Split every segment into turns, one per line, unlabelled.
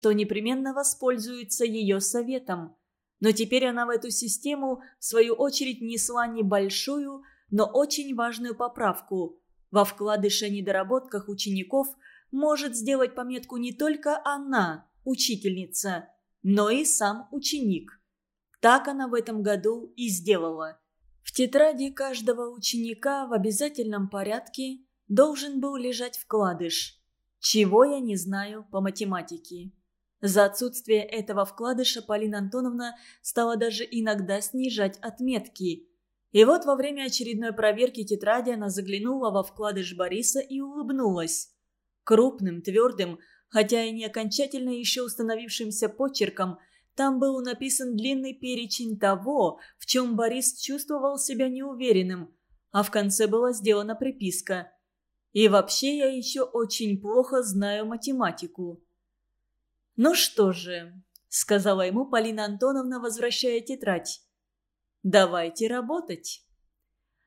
то непременно воспользуется ее советом. Но теперь она в эту систему, в свою очередь, несла небольшую, но очень важную поправку. Во вкладыше недоработках учеников может сделать пометку не только она, учительница, но и сам ученик. Так она в этом году и сделала. В тетради каждого ученика в обязательном порядке должен был лежать вкладыш. Чего я не знаю по математике. За отсутствие этого вкладыша Полина Антоновна стала даже иногда снижать отметки. И вот во время очередной проверки тетради она заглянула во вкладыш Бориса и улыбнулась. Крупным, твердым, хотя и не окончательно еще установившимся почерком, там был написан длинный перечень того, в чем Борис чувствовал себя неуверенным, а в конце была сделана приписка. «И вообще я еще очень плохо знаю математику». «Ну что же», — сказала ему Полина Антоновна, возвращая тетрадь. «Давайте работать».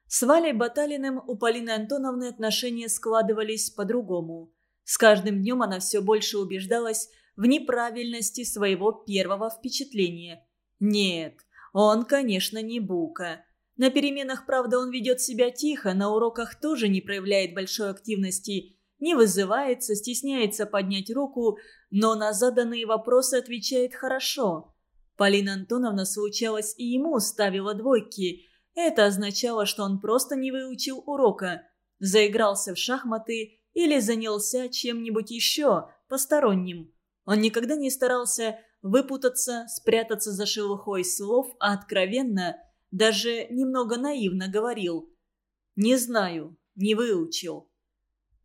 С Валей Баталиным у Полины Антоновны отношения складывались по-другому. С каждым днем она все больше убеждалась в неправильности своего первого впечатления. Нет, он, конечно, не Бука. На переменах, правда, он ведет себя тихо, на уроках тоже не проявляет большой активности не вызывается, стесняется поднять руку, но на заданные вопросы отвечает хорошо. Полина Антоновна, случалось, и ему ставила двойки. Это означало, что он просто не выучил урока, заигрался в шахматы или занялся чем-нибудь еще, посторонним. Он никогда не старался выпутаться, спрятаться за шелухой слов, а откровенно, даже немного наивно говорил «Не знаю, не выучил».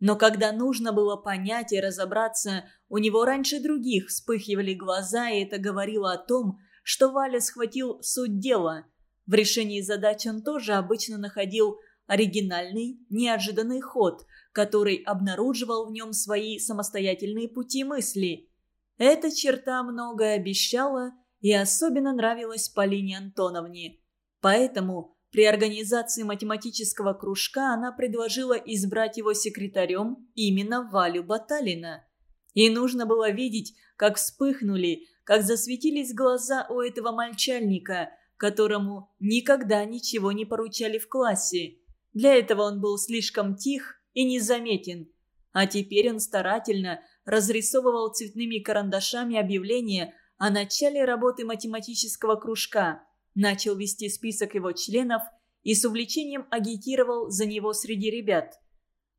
Но когда нужно было понять и разобраться, у него раньше других вспыхивали глаза, и это говорило о том, что Валя схватил суть дела. В решении задач он тоже обычно находил оригинальный, неожиданный ход, который обнаруживал в нем свои самостоятельные пути мысли. Эта черта многое обещала и особенно нравилась Полине Антоновне. Поэтому при организации математического кружка она предложила избрать его секретарем именно Валю Баталина. И нужно было видеть, как вспыхнули, как засветились глаза у этого мальчальника, которому никогда ничего не поручали в классе. Для этого он был слишком тих и незаметен. А теперь он старательно разрисовывал цветными карандашами объявление о начале работы математического кружка – начал вести список его членов и с увлечением агитировал за него среди ребят.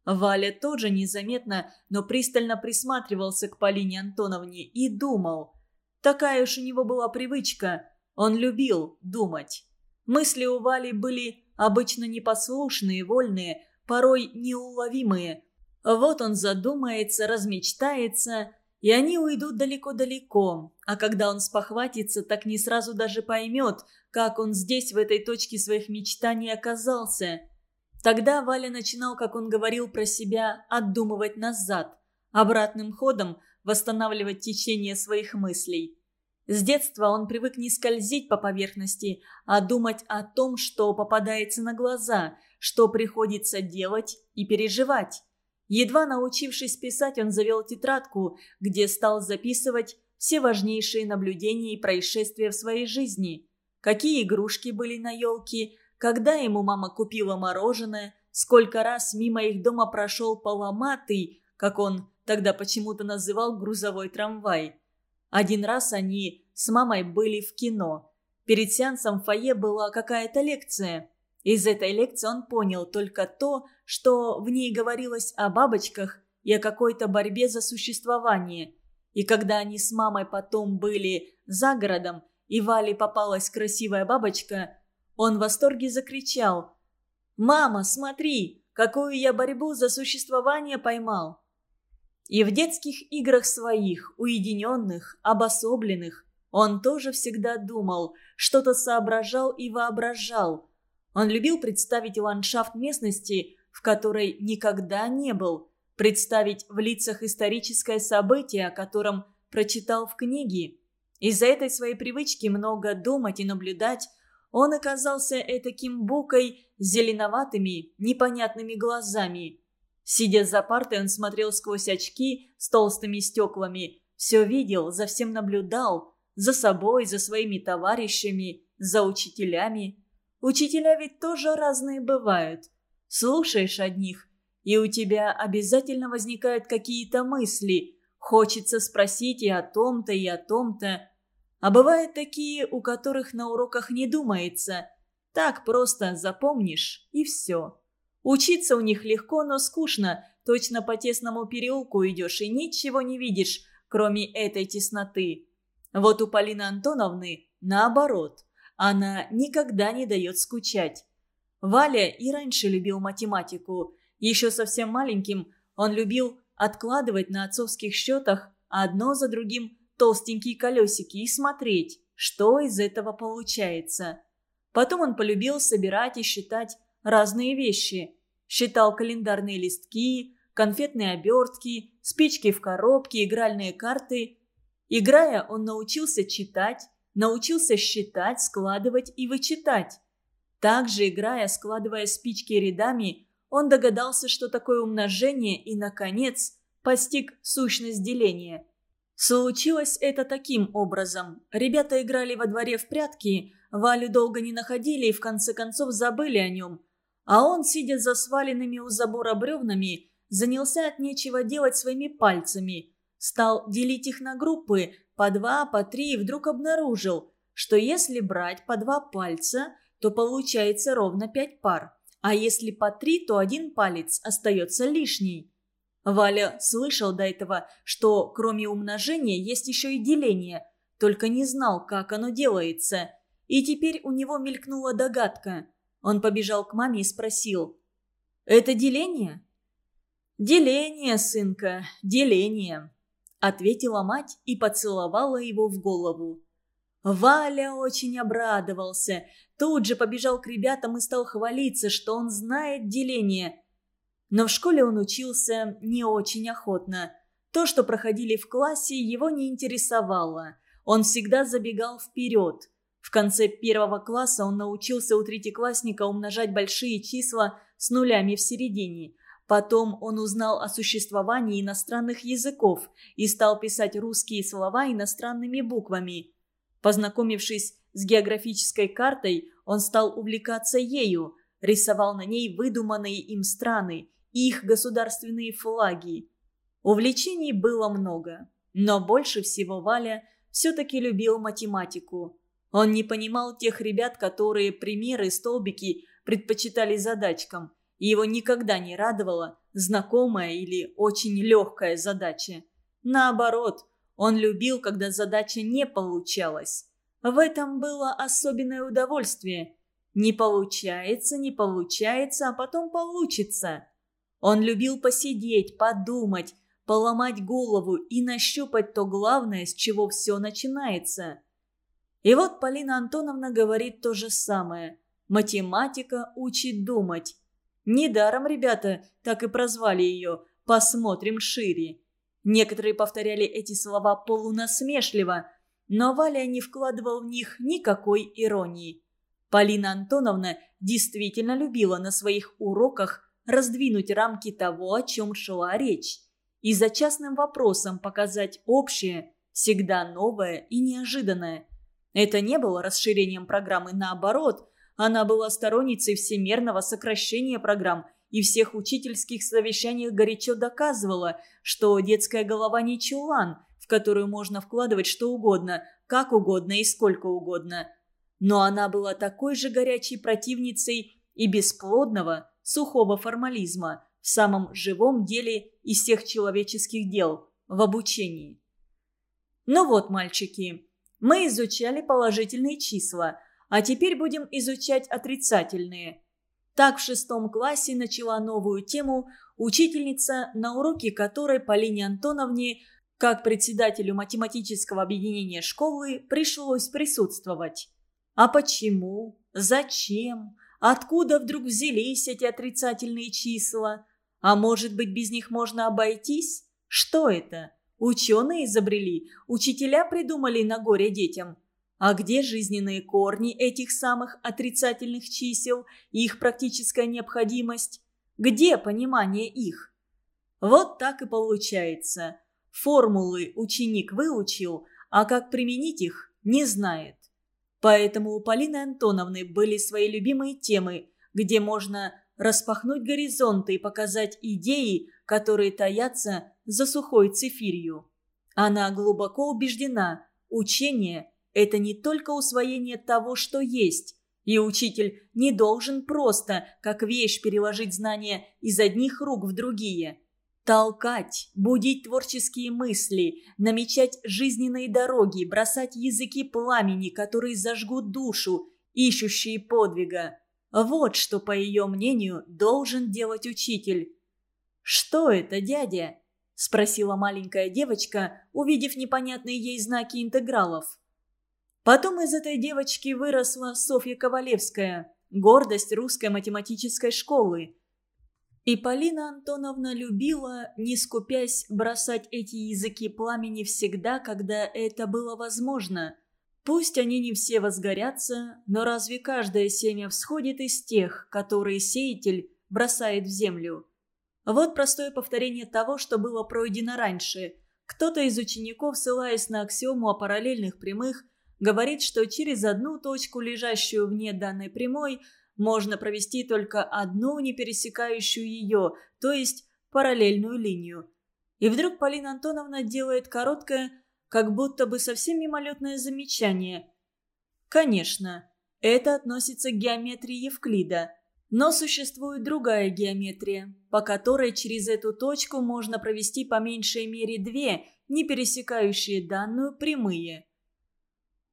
Валя тоже незаметно, но пристально присматривался к Полине Антоновне и думал. Такая уж у него была привычка. Он любил думать. Мысли у Вали были обычно непослушные, вольные, порой неуловимые. Вот он задумается, размечтается, и они уйдут далеко-далеко. А когда он спохватится, так не сразу даже поймет, как он здесь, в этой точке своих мечтаний оказался. Тогда Валя начинал, как он говорил про себя, отдумывать назад, обратным ходом восстанавливать течение своих мыслей. С детства он привык не скользить по поверхности, а думать о том, что попадается на глаза, что приходится делать и переживать. Едва научившись писать, он завел тетрадку, где стал записывать все важнейшие наблюдения и происшествия в своей жизни. Какие игрушки были на елке, когда ему мама купила мороженое, сколько раз мимо их дома прошел поломатый, как он тогда почему-то называл грузовой трамвай. Один раз они с мамой были в кино. Перед сеансом в фойе была какая-то лекция. Из этой лекции он понял только то, что в ней говорилось о бабочках и о какой-то борьбе за существование. И когда они с мамой потом были за городом, и Вале попалась красивая бабочка, он в восторге закричал «Мама, смотри, какую я борьбу за существование поймал!» И в детских играх своих, уединенных, обособленных, он тоже всегда думал, что-то соображал и воображал – он любил представить ландшафт местности, в которой никогда не был, представить в лицах историческое событие, о котором прочитал в книге. Из-за этой своей привычки много думать и наблюдать, он оказался этаким букой с зеленоватыми, непонятными глазами. Сидя за партой, он смотрел сквозь очки с толстыми стеклами, все видел, за всем наблюдал, за собой, за своими товарищами, за учителями. Учителя ведь тоже разные бывают. Слушаешь одних, и у тебя обязательно возникают какие-то мысли. Хочется спросить и о том-то, и о том-то. А бывают такие, у которых на уроках не думается. Так просто запомнишь, и все. Учиться у них легко, но скучно. Точно по тесному переулку идешь и ничего не видишь, кроме этой тесноты. Вот у Полины Антоновны наоборот. Она никогда не дает скучать. Валя и раньше любил математику. Еще совсем маленьким он любил откладывать на отцовских счетах одно за другим толстенькие колесики и смотреть, что из этого получается. Потом он полюбил собирать и считать разные вещи. Считал календарные листки, конфетные обертки, спички в коробке, игральные карты. Играя, он научился читать, научился считать, складывать и вычитать. Также, играя, складывая спички рядами, он догадался, что такое умножение и, наконец, постиг сущность деления. Случилось это таким образом. Ребята играли во дворе в прятки, Валю долго не находили и в конце концов забыли о нем. А он, сидя за сваленными у забора бревнами, занялся от нечего делать своими пальцами. Стал делить их на группы, по два, по три, и вдруг обнаружил, что если брать по два пальца, то получается ровно пять пар. А если по три, то один палец остается лишний. Валя слышал до этого, что кроме умножения есть еще и деление, только не знал, как оно делается. И теперь у него мелькнула догадка. Он побежал к маме и спросил. «Это деление?» «Деление, сынка, деление», — ответила мать и поцеловала его в голову. Валя очень обрадовался, тут же побежал к ребятам и стал хвалиться, что он знает деление. Но в школе он учился не очень охотно. То, что проходили в классе, его не интересовало. Он всегда забегал вперед. В конце первого класса он научился у третьеклассника умножать большие числа с нулями в середине – Потом он узнал о существовании иностранных языков и стал писать русские слова иностранными буквами. Познакомившись с географической картой, он стал увлекаться ею, рисовал на ней выдуманные им страны и их государственные флаги. Увлечений было много, но больше всего Валя все-таки любил математику. Он не понимал тех ребят, которые примеры, столбики предпочитали задачкам – и его никогда не радовала знакомая или очень легкая задача. Наоборот, он любил, когда задача не получалась. В этом было особенное удовольствие. Не получается, не получается, а потом получится. Он любил посидеть, подумать, поломать голову и нащупать то главное, с чего все начинается. И вот Полина Антоновна говорит то же самое. Математика учит думать. Недаром ребята так и прозвали ее «посмотрим шире». Некоторые повторяли эти слова полунасмешливо, но Валя не вкладывал в них никакой иронии. Полина Антоновна действительно любила на своих уроках раздвинуть рамки того, о чем шла речь, и за частным вопросом показать общее, всегда новое и неожиданное. Это не было расширением программы, наоборот, она была сторонницей всемерного сокращения программ и всех учительских совещаниях горячо доказывала, что детская голова не чулан, в которую можно вкладывать что угодно, как угодно и сколько угодно. Но она была такой же горячей противницей и бесплодного, сухого формализма в самом живом деле из всех человеческих дел – в обучении. Ну вот, мальчики, мы изучали положительные числа – а теперь будем изучать отрицательные. Так в шестом классе начала новую тему учительница, на уроке которой Полине Антоновне, как председателю математического объединения школы, пришлось присутствовать. А почему? Зачем? Откуда вдруг взялись эти отрицательные числа? А может быть, без них можно обойтись? Что это? Ученые изобрели, учителя придумали на горе детям – а где жизненные корни этих самых отрицательных чисел и их практическая необходимость? Где понимание их? Вот так и получается. формулы ученик выучил, а как применить их не знает. Поэтому у Полины Антоновны были свои любимые темы, где можно распахнуть горизонты и показать идеи, которые таятся за сухой цифирью. Она глубоко убеждена, учение – это не только усвоение того, что есть, и учитель не должен просто, как вещь, переложить знания из одних рук в другие. Толкать, будить творческие мысли, намечать жизненные дороги, бросать языки пламени, которые зажгут душу, ищущие подвига. Вот что, по ее мнению, должен делать учитель. «Что это, дядя?» – спросила маленькая девочка, увидев непонятные ей знаки интегралов. Потом из этой девочки выросла Софья Ковалевская, гордость русской математической школы. И Полина Антоновна любила, не скупясь, бросать эти языки пламени всегда, когда это было возможно. Пусть они не все возгорятся, но разве каждое семя всходит из тех, которые сеятель бросает в землю? Вот простое повторение того, что было пройдено раньше. Кто-то из учеников, ссылаясь на аксиому о параллельных прямых, говорит, что через одну точку, лежащую вне данной прямой, можно провести только одну не пересекающую ее, то есть параллельную линию. И вдруг Полина Антоновна делает короткое, как будто бы совсем мимолетное замечание. Конечно, это относится к геометрии Евклида, но существует другая геометрия, по которой через эту точку можно провести по меньшей мере две, не пересекающие данную прямые.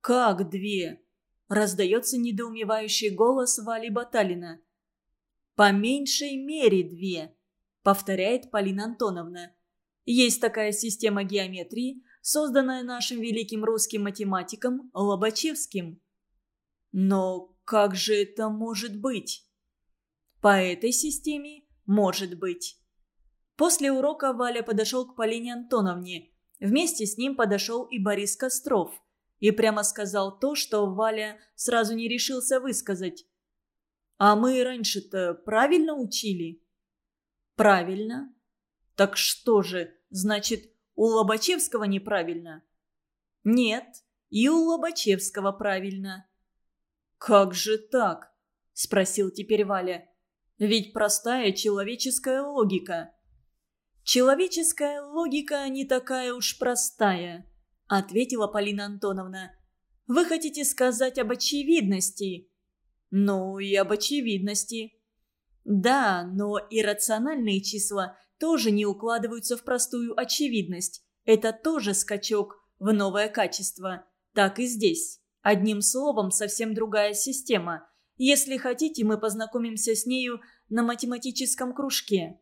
«Как две?» – раздается недоумевающий голос Вали Баталина. «По меньшей мере две», – повторяет Полина Антоновна. «Есть такая система геометрии, созданная нашим великим русским математиком Лобачевским». «Но как же это может быть?» «По этой системе может быть». После урока Валя подошел к Полине Антоновне. Вместе с ним подошел и Борис Костров – и прямо сказал то, что Валя сразу не решился высказать. «А мы раньше-то правильно учили?» «Правильно. Так что же, значит, у Лобачевского неправильно?» «Нет, и у Лобачевского правильно». «Как же так?» – спросил теперь Валя. «Ведь простая человеческая логика». «Человеческая логика не такая уж простая», – ответила Полина Антоновна. «Вы хотите сказать об очевидности?» «Ну и об очевидности». «Да, но иррациональные числа тоже не укладываются в простую очевидность. Это тоже скачок в новое качество. Так и здесь. Одним словом, совсем другая система. Если хотите, мы познакомимся с нею на математическом кружке».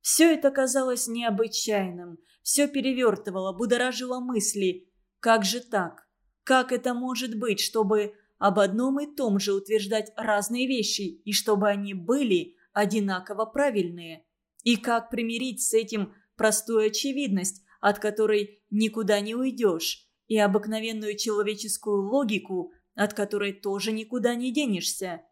Все это казалось необычайным – все перевертывало, будоражило мысли. Как же так? Как это может быть, чтобы об одном и том же утверждать разные вещи, и чтобы они были одинаково правильные? И как примирить с этим простую очевидность, от которой никуда не уйдешь, и обыкновенную человеческую логику, от которой тоже никуда не денешься?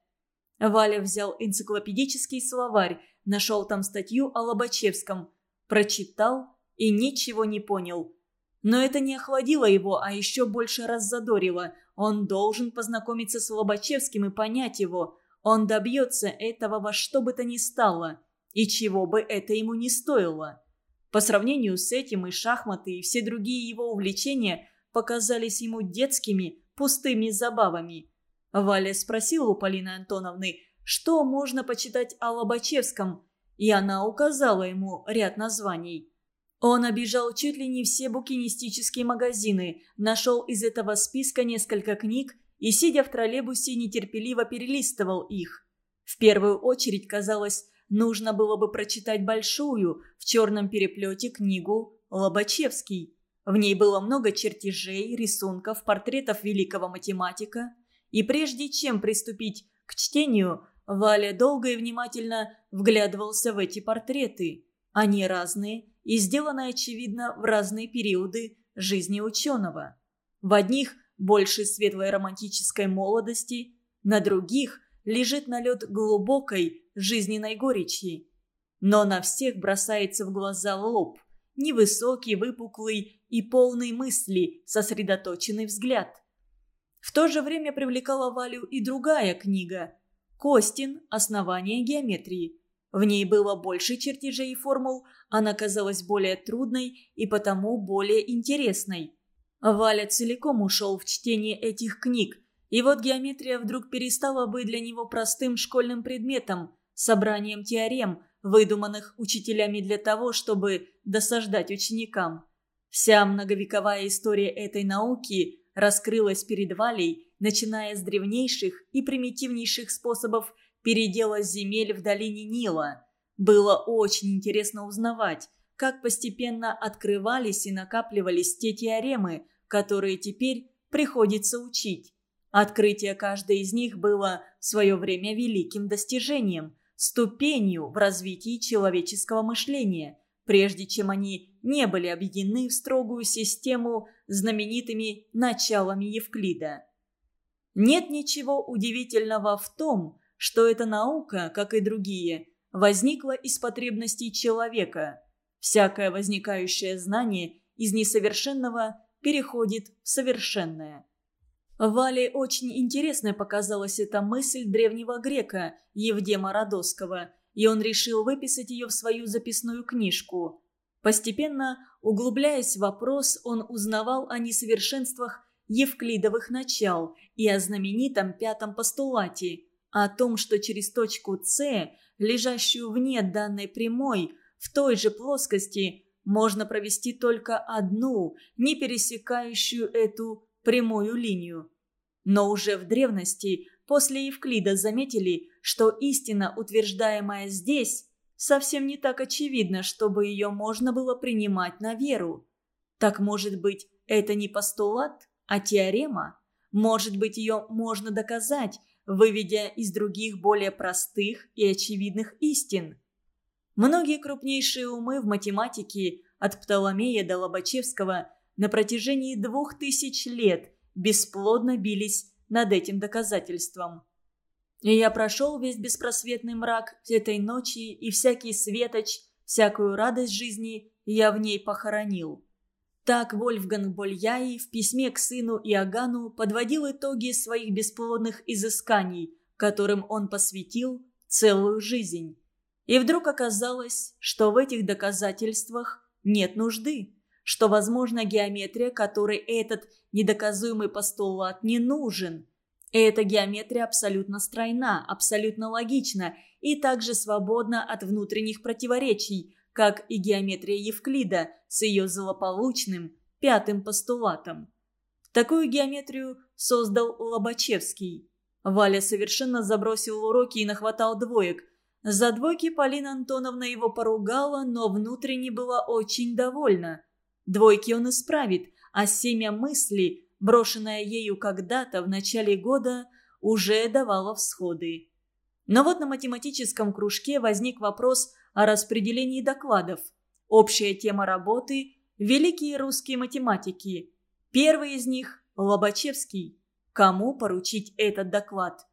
Валя взял энциклопедический словарь, нашел там статью о Лобачевском, прочитал и ничего не понял. Но это не охладило его, а еще больше раззадорило. Он должен познакомиться с Лобачевским и понять его. Он добьется этого во что бы то ни стало. И чего бы это ему не стоило. По сравнению с этим и шахматы, и все другие его увлечения показались ему детскими, пустыми забавами. Валя спросила у Полины Антоновны, что можно почитать о Лобачевском, и она указала ему ряд названий. Он обижал чуть ли не все букинистические магазины, нашел из этого списка несколько книг и, сидя в троллейбусе, нетерпеливо перелистывал их. В первую очередь, казалось, нужно было бы прочитать большую, в черном переплете книгу «Лобачевский». В ней было много чертежей, рисунков, портретов великого математика. И прежде чем приступить к чтению, Валя долго и внимательно вглядывался в эти портреты. Они разные – и сделано, очевидно, в разные периоды жизни ученого. В одних больше светлой романтической молодости, на других лежит налет глубокой жизненной горечи. Но на всех бросается в глаза лоб, невысокий, выпуклый и полный мысли, сосредоточенный взгляд. В то же время привлекала Валю и другая книга «Костин. Основание геометрии». В ней было больше чертежей и формул, она казалась более трудной и потому более интересной. Валя целиком ушел в чтение этих книг, и вот геометрия вдруг перестала быть для него простым школьным предметом, собранием теорем, выдуманных учителями для того, чтобы досаждать ученикам. Вся многовековая история этой науки раскрылась перед Валей, начиная с древнейших и примитивнейших способов передела земель в долине Нила. Было очень интересно узнавать, как постепенно открывались и накапливались те теоремы, которые теперь приходится учить. Открытие каждой из них было в свое время великим достижением, ступенью в развитии человеческого мышления, прежде чем они не были объединены в строгую систему знаменитыми началами Евклида. Нет ничего удивительного в том, что эта наука, как и другие, возникла из потребностей человека. Всякое возникающее знание из несовершенного переходит в совершенное. Вале очень интересной показалась эта мысль древнего грека Евдема Родосского, и он решил выписать ее в свою записную книжку. Постепенно, углубляясь в вопрос, он узнавал о несовершенствах евклидовых начал и о знаменитом пятом постулате, о том, что через точку С, лежащую вне данной прямой, в той же плоскости, можно провести только одну, не пересекающую эту прямую линию. Но уже в древности после Евклида заметили, что истина, утверждаемая здесь, совсем не так очевидна, чтобы ее можно было принимать на веру. Так может быть, это не постулат, а теорема? Может быть, ее можно доказать, выведя из других более простых и очевидных истин? Многие крупнейшие умы в математике, от Птоломея до Лобачевского, на протяжении двух тысяч лет бесплодно бились над этим доказательством. И я прошел весь беспросветный мрак этой ночи, и всякий светоч, всякую радость жизни я в ней похоронил. Так Вольфганг Больяй в письме к сыну Иоганну подводил итоги своих бесплодных изысканий, которым он посвятил целую жизнь. И вдруг оказалось, что в этих доказательствах нет нужды, что, возможно, геометрия, которой этот недоказуемый постулат не нужен. Эта геометрия абсолютно стройна, абсолютно логична и также свободна от внутренних противоречий, как и геометрия Евклида с ее злополучным пятым постулатом. Такую геометрию создал Лобачевский. Валя совершенно забросил уроки и нахватал двоек, за двойки Полина Антоновна его поругала, но внутренне была очень довольна. Двойки он исправит, а семя мысли, брошенное ею когда-то в начале года, уже давало всходы. Но вот на математическом кружке возник вопрос о распределении докладов. Общая тема работы – великие русские математики. Первый из них – Лобачевский. Кому поручить этот доклад?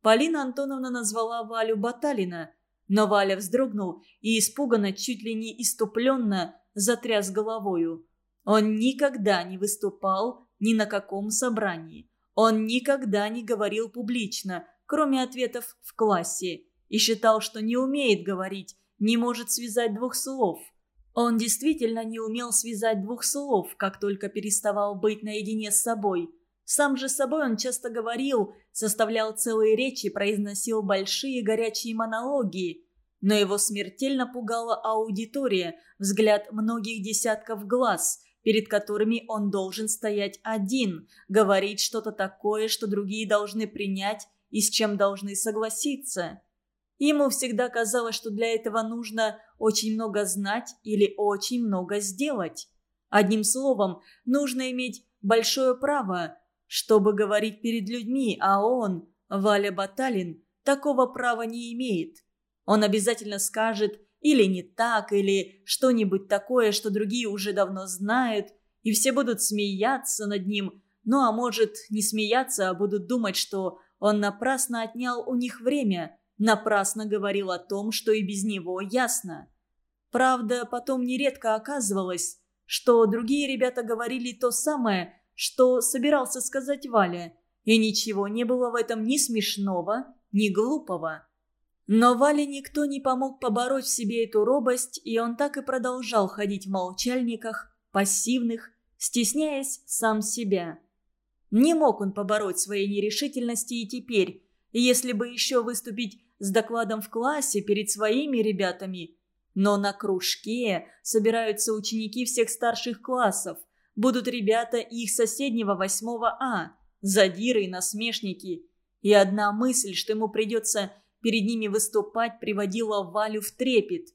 Полина Антоновна назвала Валю Баталина – но Валя вздрогнул и испуганно, чуть ли не иступленно, затряс головою. Он никогда не выступал ни на каком собрании. Он никогда не говорил публично, кроме ответов в классе, и считал, что не умеет говорить, не может связать двух слов. Он действительно не умел связать двух слов, как только переставал быть наедине с собой. Сам же с собой он часто говорил, составлял целые речи, произносил большие горячие монологи. Но его смертельно пугала аудитория, взгляд многих десятков глаз, перед которыми он должен стоять один, говорить что-то такое, что другие должны принять и с чем должны согласиться. Ему всегда казалось, что для этого нужно очень много знать или очень много сделать. Одним словом, нужно иметь большое право, чтобы говорить перед людьми, а он, Валя Баталин, такого права не имеет. Он обязательно скажет или не так, или что-нибудь такое, что другие уже давно знают, и все будут смеяться над ним, ну а может не смеяться, а будут думать, что он напрасно отнял у них время, напрасно говорил о том, что и без него ясно. Правда, потом нередко оказывалось, что другие ребята говорили то самое, что собирался сказать Валя, и ничего не было в этом ни смешного, ни глупого. Но Вале никто не помог побороть в себе эту робость, и он так и продолжал ходить в молчальниках, пассивных, стесняясь сам себя. Не мог он побороть своей нерешительности и теперь, если бы еще выступить с докладом в классе перед своими ребятами. Но на кружке собираются ученики всех старших классов, будут ребята их соседнего восьмого А, задиры и насмешники. И одна мысль, что ему придется перед ними выступать, приводила Валю в трепет.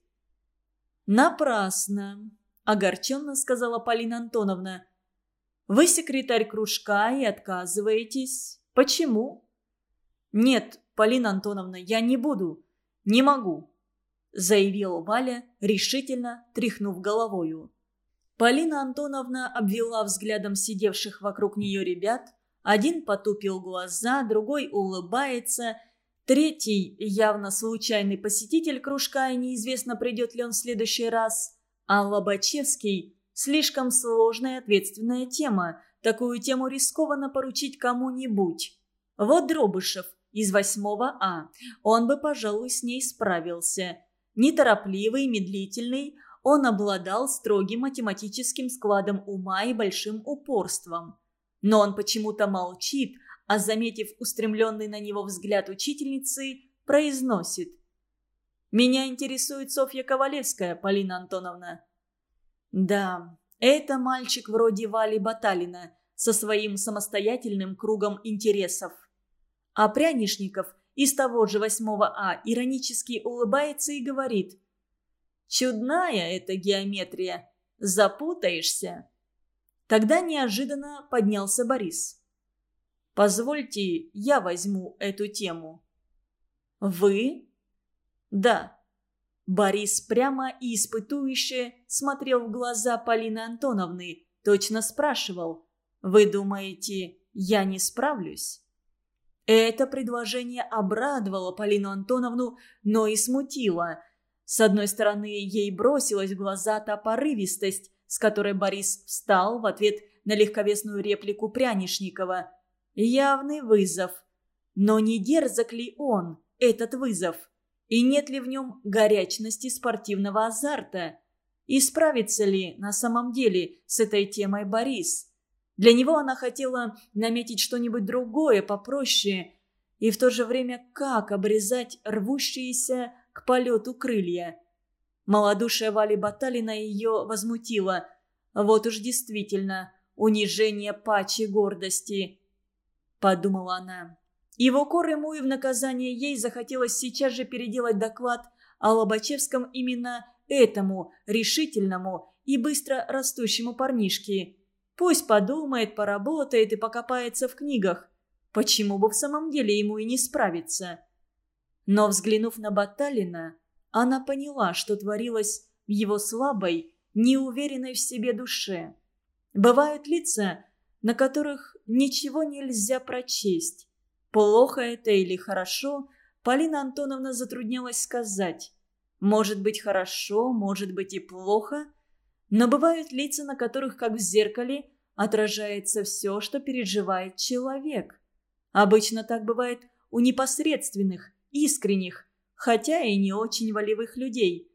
«Напрасно», – огорченно сказала Полина Антоновна. Вы секретарь кружка и отказываетесь. Почему? Нет, Полина Антоновна, я не буду. Не могу. Заявила Валя, решительно тряхнув головою. Полина Антоновна обвела взглядом сидевших вокруг нее ребят. Один потупил глаза, другой улыбается. Третий, явно случайный посетитель кружка, и неизвестно, придет ли он в следующий раз. А Лобачевский Слишком сложная и ответственная тема. Такую тему рискованно поручить кому-нибудь. Вот Дробышев из 8 А. Он бы, пожалуй, с ней справился. Неторопливый, медлительный, он обладал строгим математическим складом ума и большим упорством. Но он почему-то молчит, а, заметив устремленный на него взгляд учительницы, произносит. «Меня интересует Софья Ковалевская, Полина Антоновна». Да, это мальчик вроде Вали Баталина со своим самостоятельным кругом интересов. А Прянишников из того же 8 А иронически улыбается и говорит «Чудная эта геометрия, запутаешься». Тогда неожиданно поднялся Борис. «Позвольте, я возьму эту тему». «Вы?» «Да». Борис прямо и испытующе смотрел в глаза Полины Антоновны, точно спрашивал «Вы думаете, я не справлюсь?» Это предложение обрадовало Полину Антоновну, но и смутило. С одной стороны, ей бросилась в глаза та порывистость, с которой Борис встал в ответ на легковесную реплику Прянишникова. Явный вызов. Но не дерзок ли он, этот вызов? И нет ли в нем горячности спортивного азарта? И справится ли на самом деле с этой темой Борис? Для него она хотела наметить что-нибудь другое, попроще, и в то же время как обрезать рвущиеся к полету крылья. Малодушие Вали Баталина ее возмутило. Вот уж действительно унижение пачи гордости, подумала она. И в укор ему и в наказание ей захотелось сейчас же переделать доклад о Лобачевском именно этому решительному и быстро растущему парнишке. Пусть подумает, поработает и покопается в книгах. Почему бы в самом деле ему и не справиться? Но взглянув на Баталина, она поняла, что творилось в его слабой, неуверенной в себе душе. Бывают лица, на которых ничего нельзя прочесть. Плохо это или хорошо, Полина Антоновна затруднялась сказать. Может быть хорошо, может быть и плохо. Но бывают лица, на которых, как в зеркале, отражается все, что переживает человек. Обычно так бывает у непосредственных, искренних, хотя и не очень волевых людей.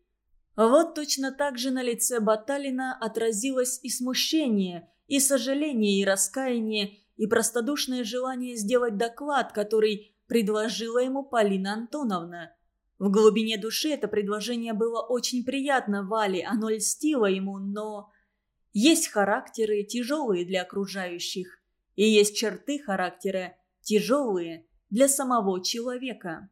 Вот точно так же на лице Баталина отразилось и смущение, и сожаление, и раскаяние, и простодушное желание сделать доклад, который предложила ему Полина Антоновна. В глубине души это предложение было очень приятно Вале, оно льстило ему, но... Есть характеры тяжелые для окружающих, и есть черты характера тяжелые для самого человека.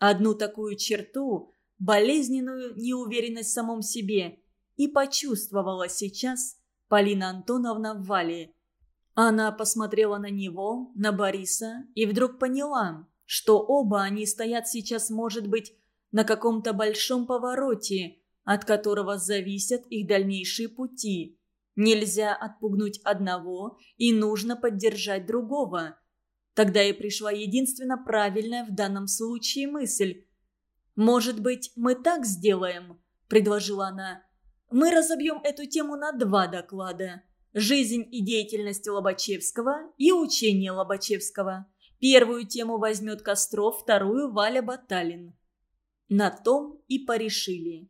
Одну такую черту, болезненную неуверенность в самом себе, и почувствовала сейчас Полина Антоновна в Вале – она посмотрела на него, на Бориса, и вдруг поняла, что оба они стоят сейчас, может быть, на каком-то большом повороте, от которого зависят их дальнейшие пути. Нельзя отпугнуть одного, и нужно поддержать другого. Тогда и пришла единственно правильная в данном случае мысль. «Может быть, мы так сделаем?» – предложила она. «Мы разобьем эту тему на два доклада. Жизнь и деятельность Лобачевского и учение Лобачевского. Первую тему возьмет Костров, вторую – Валя Баталин». На том и порешили.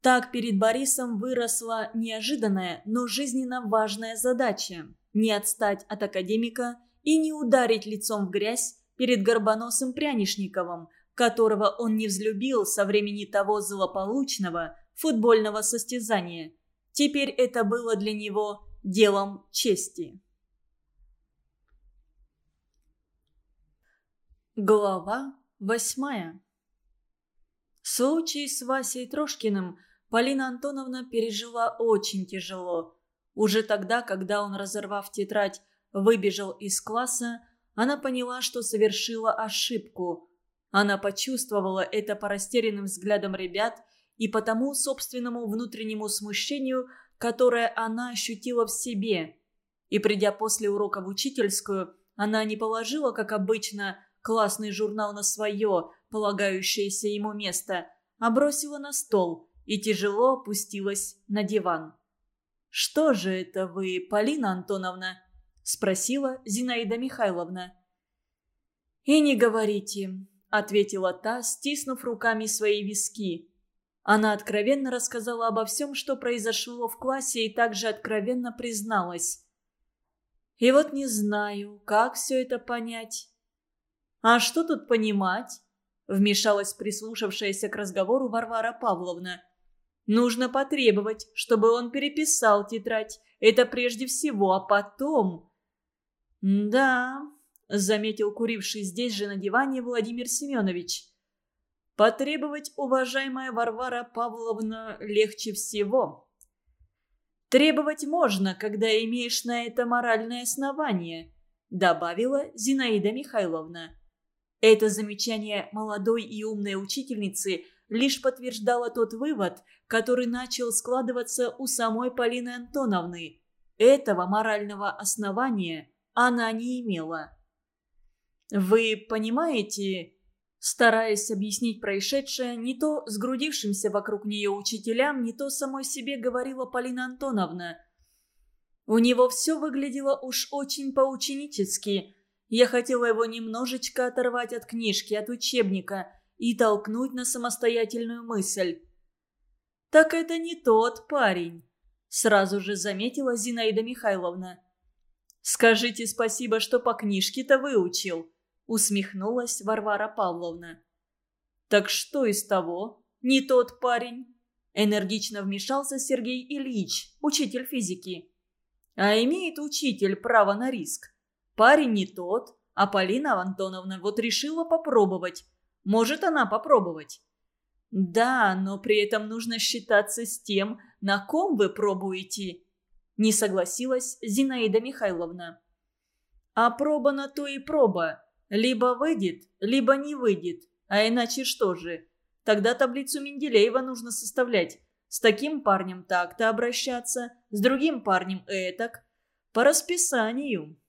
Так перед Борисом выросла неожиданная, но жизненно важная задача – не отстать от академика и не ударить лицом в грязь перед горбоносым Прянишниковым, которого он не взлюбил со времени того злополучного футбольного состязания. Теперь это было для него делом чести. Глава восьмая Случай с Васей Трошкиным – Полина Антоновна пережила очень тяжело. Уже тогда, когда он, разорвав тетрадь, выбежал из класса, она поняла, что совершила ошибку. Она почувствовала это по растерянным взглядам ребят и по тому собственному внутреннему смущению, которое она ощутила в себе. И придя после урока в учительскую, она не положила, как обычно, классный журнал на свое, полагающееся ему место, а бросила на стол – и тяжело опустилась на диван. «Что же это вы, Полина Антоновна?» – спросила Зинаида Михайловна. «И не говорите», – ответила та, стиснув руками свои виски. Она откровенно рассказала обо всем, что произошло в классе, и также откровенно призналась. «И вот не знаю, как все это понять». «А что тут понимать?» – вмешалась прислушавшаяся к разговору Варвара Павловна. Нужно потребовать, чтобы он переписал тетрадь. Это прежде всего, а потом... «Да», — заметил куривший здесь же на диване Владимир Семенович. «Потребовать, уважаемая Варвара Павловна, легче всего». «Требовать можно, когда имеешь на это моральное основание», — добавила Зинаида Михайловна. Это замечание молодой и умной учительницы — лишь подтверждала тот вывод, который начал складываться у самой Полины Антоновны. Этого морального основания она не имела. «Вы понимаете...» Стараясь объяснить происшедшее, не то сгрудившимся вокруг нее учителям, не то самой себе говорила Полина Антоновна. У него все выглядело уж очень поученически. Я хотела его немножечко оторвать от книжки, от учебника – и толкнуть на самостоятельную мысль. «Так это не тот парень», — сразу же заметила Зинаида Михайловна. «Скажите спасибо, что по книжке-то выучил», — усмехнулась Варвара Павловна. «Так что из того? Не тот парень?» Энергично вмешался Сергей Ильич, учитель физики. «А имеет учитель право на риск? Парень не тот, а Полина Антоновна вот решила попробовать. Может она попробовать? Да, но при этом нужно считаться с тем, на ком вы пробуете. Не согласилась Зинаида Михайловна. А проба на то и проба. Либо выйдет, либо не выйдет. А иначе что же? Тогда таблицу Менделеева нужно составлять. С таким парнем так-то обращаться, с другим парнем этак. По расписанию.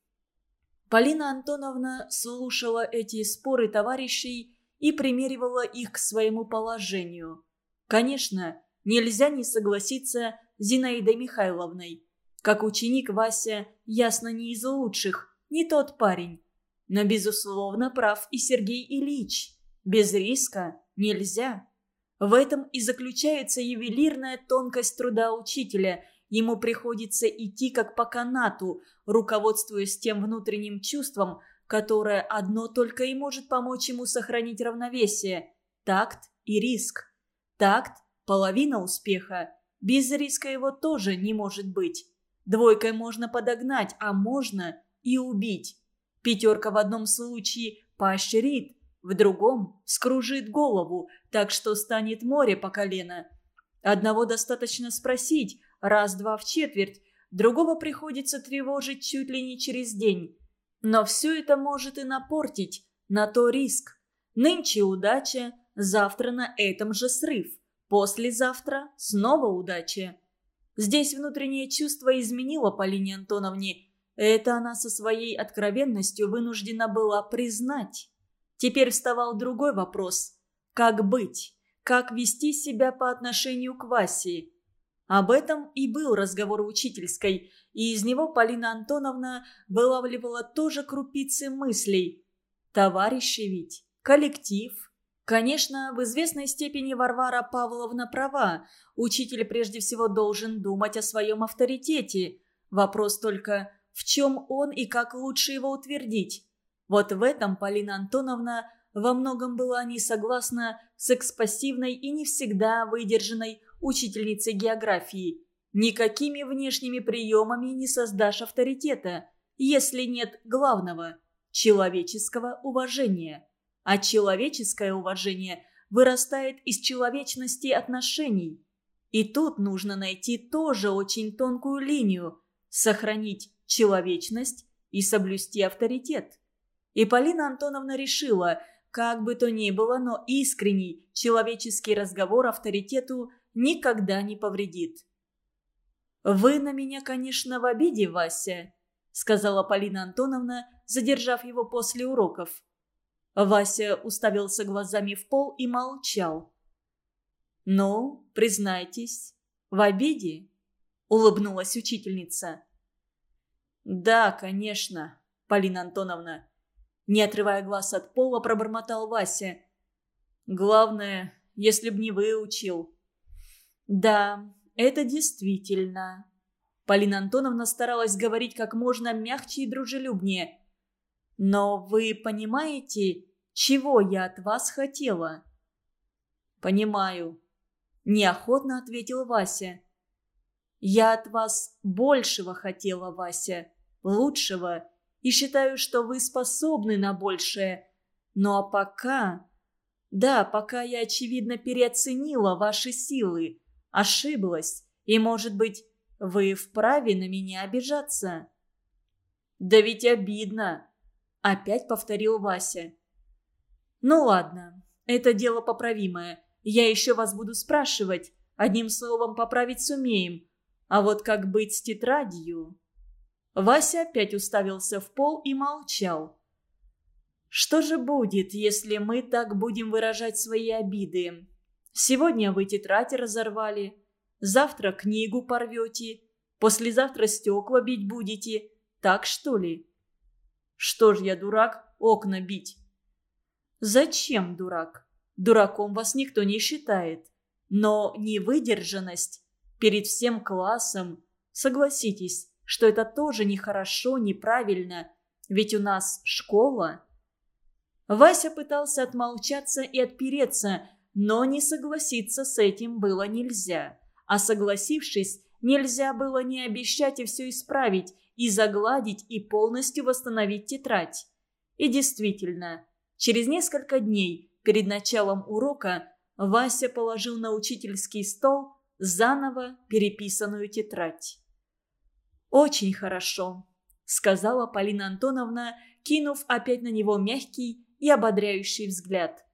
Полина Антоновна слушала эти споры товарищей и примеривала их к своему положению. Конечно, нельзя не согласиться с Зинаидой Михайловной. Как ученик Вася ясно не из лучших, не тот парень. Но, безусловно, прав и Сергей Ильич. Без риска нельзя. В этом и заключается ювелирная тонкость труда учителя. Ему приходится идти как по канату, руководствуясь тем внутренним чувством, которое одно только и может помочь ему сохранить равновесие – такт и риск. Такт – половина успеха. Без риска его тоже не может быть. Двойкой можно подогнать, а можно и убить. Пятерка в одном случае поощрит, в другом скружит голову, так что станет море по колено. Одного достаточно спросить, раз-два в четверть, другого приходится тревожить чуть ли не через день. Но все это может и напортить, на то риск. Нынче удача, завтра на этом же срыв, послезавтра снова удача. Здесь внутреннее чувство изменило Полине Антоновне. Это она со своей откровенностью вынуждена была признать. Теперь вставал другой вопрос. Как быть? как вести себя по отношению к Васе. Об этом и был разговор в учительской, и из него Полина Антоновна вылавливала тоже крупицы мыслей. Товарищи ведь, коллектив. Конечно, в известной степени Варвара Павловна права. Учитель прежде всего должен думать о своем авторитете. Вопрос только, в чем он и как лучше его утвердить. Вот в этом Полина Антоновна во многом была не согласна с экспассивной и не всегда выдержанной учительницей географии. Никакими внешними приемами не создашь авторитета, если нет главного – человеческого уважения. А человеческое уважение вырастает из человечности отношений. И тут нужно найти тоже очень тонкую линию – сохранить человечность и соблюсти авторитет. И Полина Антоновна решила, как бы то ни было, но искренний человеческий разговор авторитету никогда не повредит. «Вы на меня, конечно, в обиде, Вася», — сказала Полина Антоновна, задержав его после уроков. Вася уставился глазами в пол и молчал. «Ну, признайтесь, в обиде?» — улыбнулась учительница. «Да, конечно, Полина Антоновна», не отрывая глаз от пола, пробормотал Вася. «Главное, если б не выучил». «Да, это действительно». Полина Антоновна старалась говорить как можно мягче и дружелюбнее. «Но вы понимаете, чего я от вас хотела?» «Понимаю», – неохотно ответил Вася. «Я от вас большего хотела, Вася, лучшего и считаю, что вы способны на большее. Ну а пока... Да, пока я, очевидно, переоценила ваши силы, ошиблась, и, может быть, вы вправе на меня обижаться». «Да ведь обидно», — опять повторил Вася. «Ну ладно, это дело поправимое. Я еще вас буду спрашивать. Одним словом, поправить сумеем. А вот как быть с тетрадью?» Вася опять уставился в пол и молчал. «Что же будет, если мы так будем выражать свои обиды? Сегодня вы тетрадь разорвали, завтра книгу порвете, послезавтра стекла бить будете, так что ли?» «Что ж я, дурак, окна бить?» «Зачем, дурак? Дураком вас никто не считает. Но невыдержанность перед всем классом, согласитесь, что это тоже нехорошо, неправильно, ведь у нас школа. Вася пытался отмолчаться и отпереться, но не согласиться с этим было нельзя. А согласившись, нельзя было не обещать и все исправить, и загладить, и полностью восстановить тетрадь. И действительно, через несколько дней перед началом урока Вася положил на учительский стол заново переписанную тетрадь. «Очень хорошо», — сказала Полина Антоновна, кинув опять на него мягкий и ободряющий взгляд.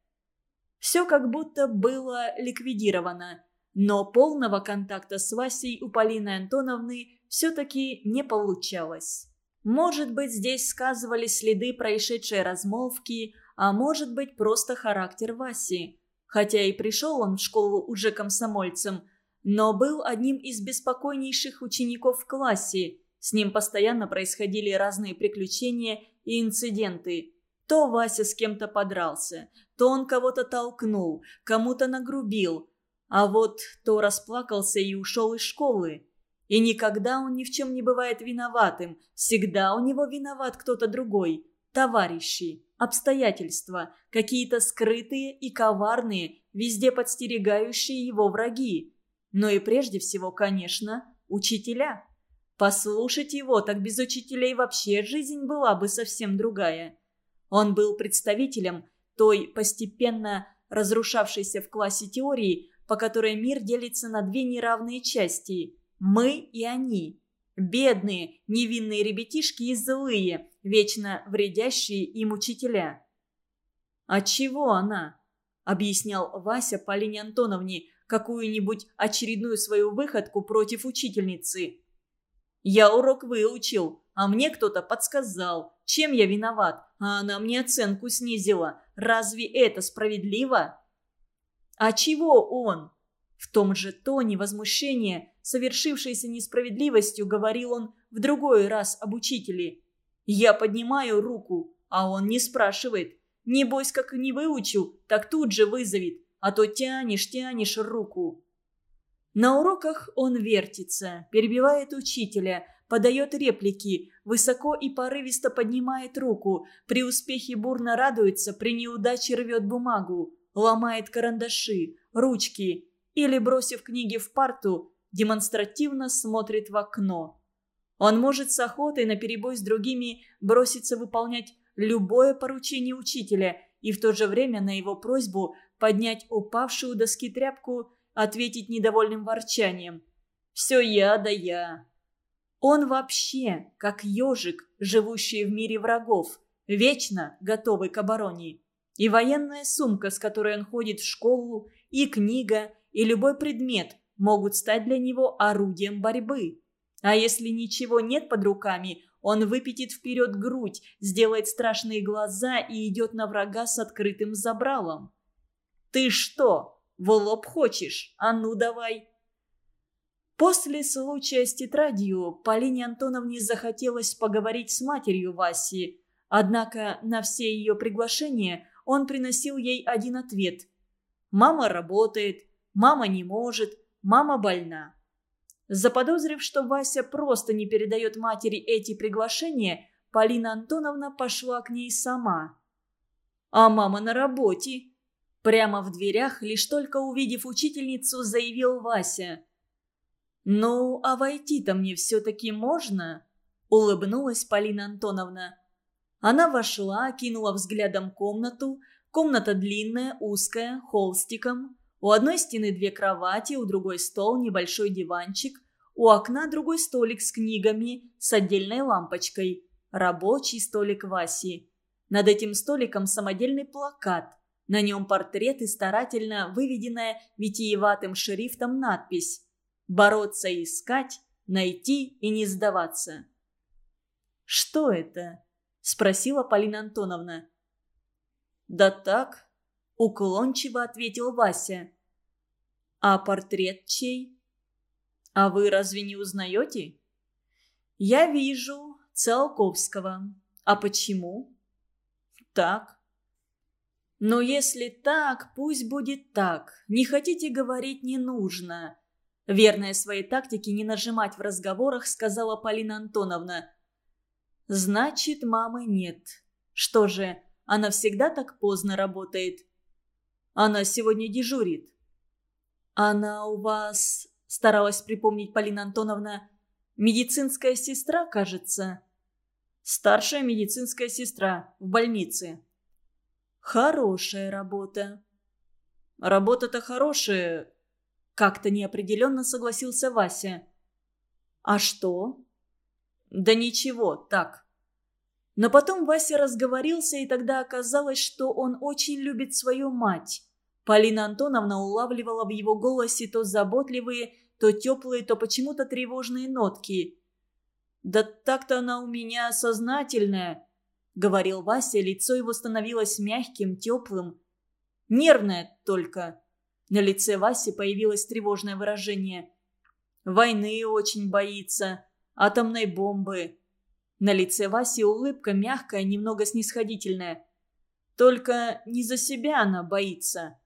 Все как будто было ликвидировано, но полного контакта с Васей у Полины Антоновны все-таки не получалось. Может быть, здесь сказывались следы происшедшей размолвки, а может быть, просто характер Васи. Хотя и пришел он в школу уже комсомольцем – но был одним из беспокойнейших учеников в классе. С ним постоянно происходили разные приключения и инциденты. То Вася с кем-то подрался, то он кого-то толкнул, кому-то нагрубил. А вот то расплакался и ушел из школы. И никогда он ни в чем не бывает виноватым. Всегда у него виноват кто-то другой. Товарищи, обстоятельства, какие-то скрытые и коварные, везде подстерегающие его враги но и прежде всего, конечно, учителя. Послушать его, так без учителей вообще жизнь была бы совсем другая. Он был представителем той постепенно разрушавшейся в классе теории, по которой мир делится на две неравные части – мы и они. Бедные, невинные ребятишки и злые, вечно вредящие им учителя. «А чего она?» – объяснял Вася Полине Антоновне – какую-нибудь очередную свою выходку против учительницы. «Я урок выучил, а мне кто-то подсказал, чем я виноват, а она мне оценку снизила. Разве это справедливо?» А чего он? В том же тоне возмущения, совершившейся несправедливостью, говорил он в другой раз об учителе. «Я поднимаю руку, а он не спрашивает. Небось, как не выучу, так тут же вызовет, а то тянешь, тянешь руку». На уроках он вертится, перебивает учителя, подает реплики, высоко и порывисто поднимает руку, при успехе бурно радуется, при неудаче рвет бумагу, ломает карандаши, ручки или, бросив книги в парту, демонстративно смотрит в окно. Он может с охотой наперебой с другими броситься выполнять любое поручение учителя и в то же время на его просьбу поднять упавшую доски тряпку, ответить недовольным ворчанием. «Все я да я». Он вообще, как ежик, живущий в мире врагов, вечно готовый к обороне. И военная сумка, с которой он ходит в школу, и книга, и любой предмет могут стать для него орудием борьбы. А если ничего нет под руками, он выпятит вперед грудь, сделает страшные глаза и идет на врага с открытым забралом. «Ты что, в лоб хочешь? А ну давай!» После случая с тетрадью Полине Антоновне захотелось поговорить с матерью Васи. Однако на все ее приглашения он приносил ей один ответ. «Мама работает, мама не может, мама больна». Заподозрив, что Вася просто не передает матери эти приглашения, Полина Антоновна пошла к ней сама. «А мама на работе!» Прямо в дверях, лишь только увидев учительницу, заявил Вася. «Ну, а войти-то мне все-таки можно?» – улыбнулась Полина Антоновна. Она вошла, кинула взглядом комнату. Комната длинная, узкая, холстиком. У одной стены две кровати, у другой стол, небольшой диванчик. У окна другой столик с книгами, с отдельной лампочкой. Рабочий столик Васи. Над этим столиком самодельный плакат. На нем портрет и старательно выведенная витиеватым шрифтом надпись «Бороться и искать, найти и не сдаваться». «Что это?» спросила Полина Антоновна. «Да так», — уклончиво ответил Вася. «А портрет чей?» «А вы разве не узнаете?» «Я вижу Циолковского. А почему?» «Так». «Но если так, пусть будет так. Не хотите говорить, не нужно». Верная своей тактике не нажимать в разговорах, сказала Полина Антоновна. Значит, мамы нет. Что же, она всегда так поздно работает? Она сегодня дежурит. Она у вас, старалась припомнить Полина Антоновна, медицинская сестра, кажется. Старшая медицинская сестра в больнице. Хорошая работа. Работа-то хорошая, как-то неопределенно согласился Вася. А что? Да ничего, так. Но потом Вася разговорился, и тогда оказалось, что он очень любит свою мать. Полина Антоновна улавливала в его голосе то заботливые, то теплые, то почему-то тревожные нотки. «Да так-то она у меня сознательная», — говорил Вася, лицо его становилось мягким, теплым. «Нервная только». На лице Васи появилось тревожное выражение. «Войны очень боится атомной бомбы. На лице Васи улыбка мягкая, немного снисходительная. Только не за себя она боится.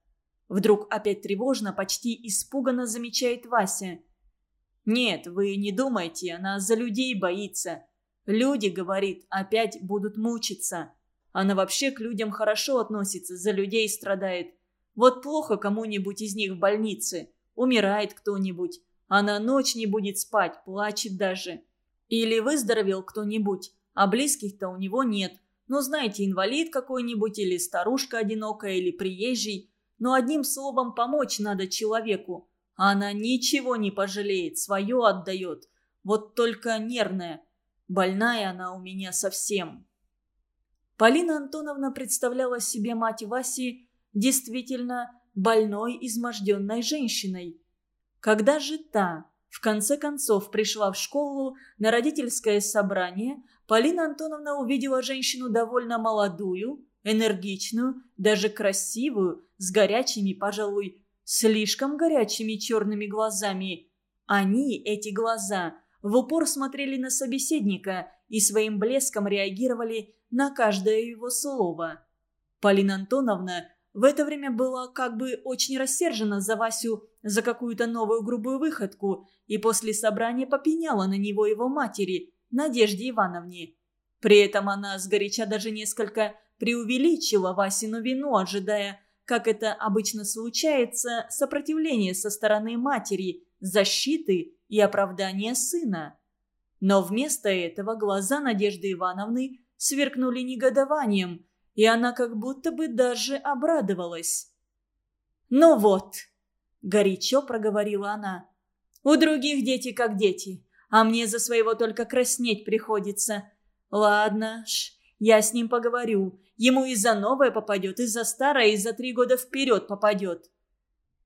Вдруг опять тревожно, почти испуганно замечает Вася. «Нет, вы не думайте, она за людей боится. Люди, говорит, опять будут мучиться. Она вообще к людям хорошо относится, за людей страдает. Вот плохо кому-нибудь из них в больнице. Умирает кто-нибудь. Она ночь не будет спать, плачет даже. Или выздоровел кто-нибудь, а близких-то у него нет. Ну, знаете, инвалид какой-нибудь, или старушка одинокая, или приезжий. Но одним словом помочь надо человеку. А она ничего не пожалеет, свое отдает. Вот только нервная. Больная она у меня совсем. Полина Антоновна представляла себе мать Васи действительно больной, изможденной женщиной. Когда же та, в конце концов пришла в школу на родительское собрание, Полина Антоновна увидела женщину довольно молодую, энергичную, даже красивую, с горячими, пожалуй, слишком горячими черными глазами. Они, эти глаза, в упор смотрели на собеседника и своим блеском реагировали на каждое его слово. Полина Антоновна в это время была как бы очень рассержена за Васю за какую-то новую грубую выходку и после собрания попеняла на него его матери, Надежде Ивановне. При этом она сгоряча даже несколько преувеличила Васину вину, ожидая, как это обычно случается, сопротивления со стороны матери, защиты и оправдания сына. Но вместо этого глаза Надежды Ивановны сверкнули негодованием, и она как будто бы даже обрадовалась. «Ну вот», — горячо проговорила она, — «у других дети как дети, а мне за своего только краснеть приходится. Ладно ж, я с ним поговорю. Ему и за новое попадет, и за старое, и за три года вперед попадет.